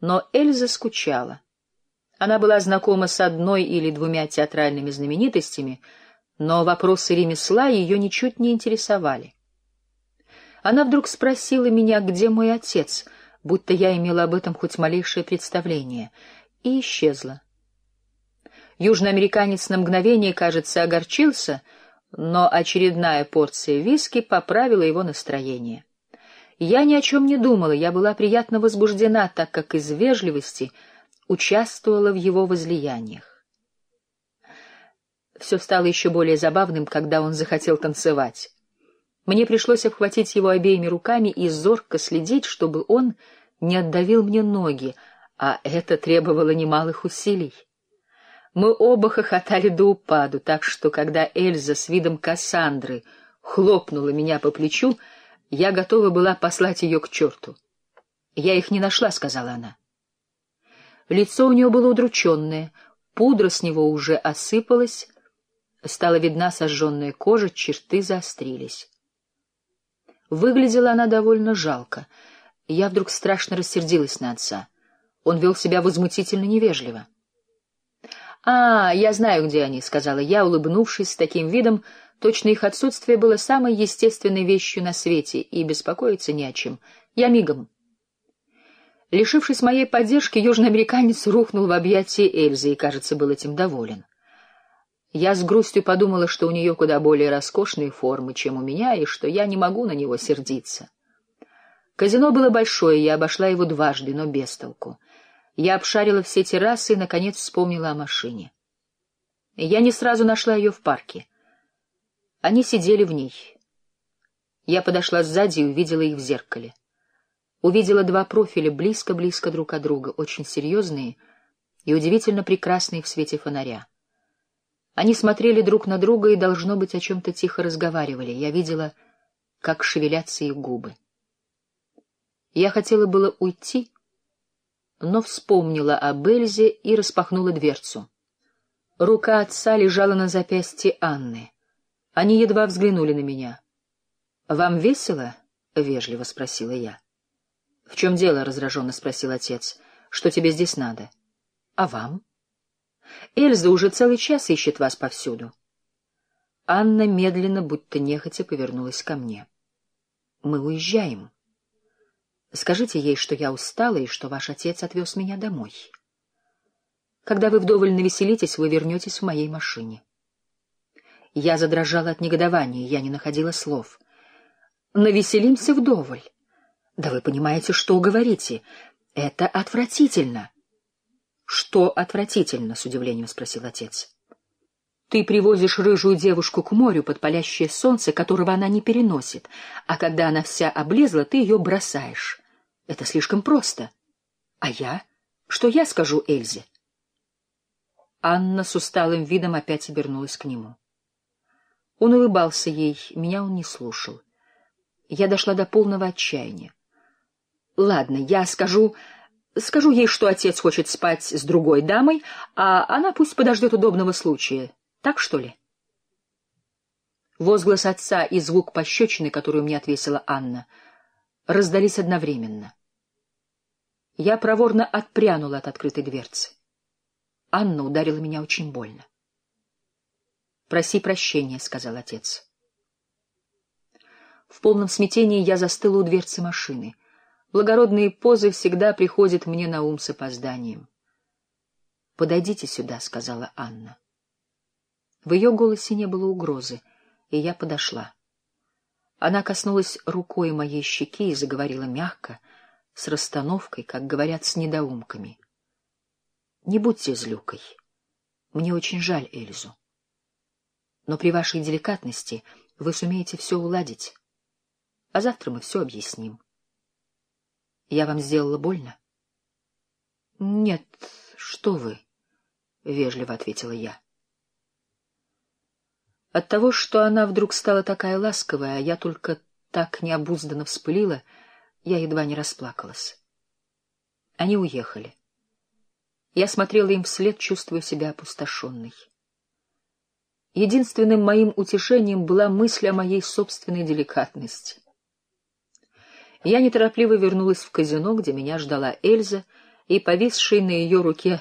но Эльза скучала. Она была знакома с одной или двумя театральными знаменитостями, но вопросы ремесла ее ничуть не интересовали. Она вдруг спросила меня, где мой отец, будто я имела об этом хоть малейшее представление, и исчезла. Южноамериканец на мгновение, кажется, огорчился, но очередная порция виски поправила его настроение. Я ни о чем не думала, я была приятно возбуждена, так как из вежливости участвовала в его возлияниях. Все стало еще более забавным, когда он захотел танцевать. Мне пришлось обхватить его обеими руками и зорко следить, чтобы он не отдавил мне ноги, а это требовало немалых усилий. Мы оба хохотали до упаду, так что, когда Эльза с видом Кассандры хлопнула меня по плечу, я готова была послать ее к черту. «Я их не нашла», — сказала она. Лицо у нее было удрученное, пудра с него уже осыпалась, стала видна сожженная кожа, черты заострились. Выглядела она довольно жалко. Я вдруг страшно рассердилась на отца. Он вел себя возмутительно невежливо. «А, я знаю, где они», — сказала я, улыбнувшись с таким видом, точно их отсутствие было самой естественной вещью на свете, и беспокоиться не о чем. Я мигом. Лишившись моей поддержки, южноамериканец рухнул в объятия Эльзы и, кажется, был этим доволен. Я с грустью подумала, что у нее куда более роскошные формы, чем у меня, и что я не могу на него сердиться. Казино было большое, я обошла его дважды, но без толку. Я обшарила все террасы и, наконец, вспомнила о машине. Я не сразу нашла ее в парке. Они сидели в ней. Я подошла сзади и увидела их в зеркале. Увидела два профиля близко-близко друг от друга, очень серьезные и удивительно прекрасные в свете фонаря. Они смотрели друг на друга и, должно быть, о чем-то тихо разговаривали. Я видела, как шевелятся их губы. Я хотела было уйти, но вспомнила о Бельзе и распахнула дверцу. Рука отца лежала на запястье Анны. Они едва взглянули на меня. — Вам весело? — вежливо спросила я. — В чем дело? — раздраженно спросил отец. — Что тебе здесь надо? — А вам? — Эльза уже целый час ищет вас повсюду. Анна медленно, будто нехотя, повернулась ко мне. Мы уезжаем. Скажите ей, что я устала и что ваш отец отвез меня домой. Когда вы вдоволь навеселитесь, вы вернетесь в моей машине. Я задрожала от негодования, я не находила слов. Навеселимся вдоволь. Да вы понимаете, что говорите. Это отвратительно. Что отвратительно, с удивлением спросил отец. Ты привозишь рыжую девушку к морю под палящее солнце, которого она не переносит, а когда она вся облезла, ты ее бросаешь. Это слишком просто. А я? Что я скажу Эльзе? Анна с усталым видом опять обернулась к нему. Он улыбался ей, меня он не слушал. Я дошла до полного отчаяния. Ладно, я скажу, Скажу ей, что отец хочет спать с другой дамой, а она пусть подождет удобного случая. Так что ли? Возглас отца и звук пощечины, которую мне отвесила Анна, раздались одновременно. Я проворно отпрянула от открытой дверцы. Анна ударила меня очень больно. «Проси прощения», — сказал отец. В полном смятении я застыла у дверцы машины — Благородные позы всегда приходят мне на ум с опозданием. «Подойдите сюда», — сказала Анна. В ее голосе не было угрозы, и я подошла. Она коснулась рукой моей щеки и заговорила мягко, с расстановкой, как говорят с недоумками. «Не будьте злюкой. Мне очень жаль Эльзу. Но при вашей деликатности вы сумеете все уладить. А завтра мы все объясним. Я вам сделала больно? — Нет, что вы, — вежливо ответила я. От того, что она вдруг стала такая ласковая, а я только так необузданно вспылила, я едва не расплакалась. Они уехали. Я смотрела им вслед, чувствуя себя опустошенной. Единственным моим утешением была мысль о моей собственной деликатности. Я неторопливо вернулась в казино, где меня ждала Эльза, и повисший на ее руке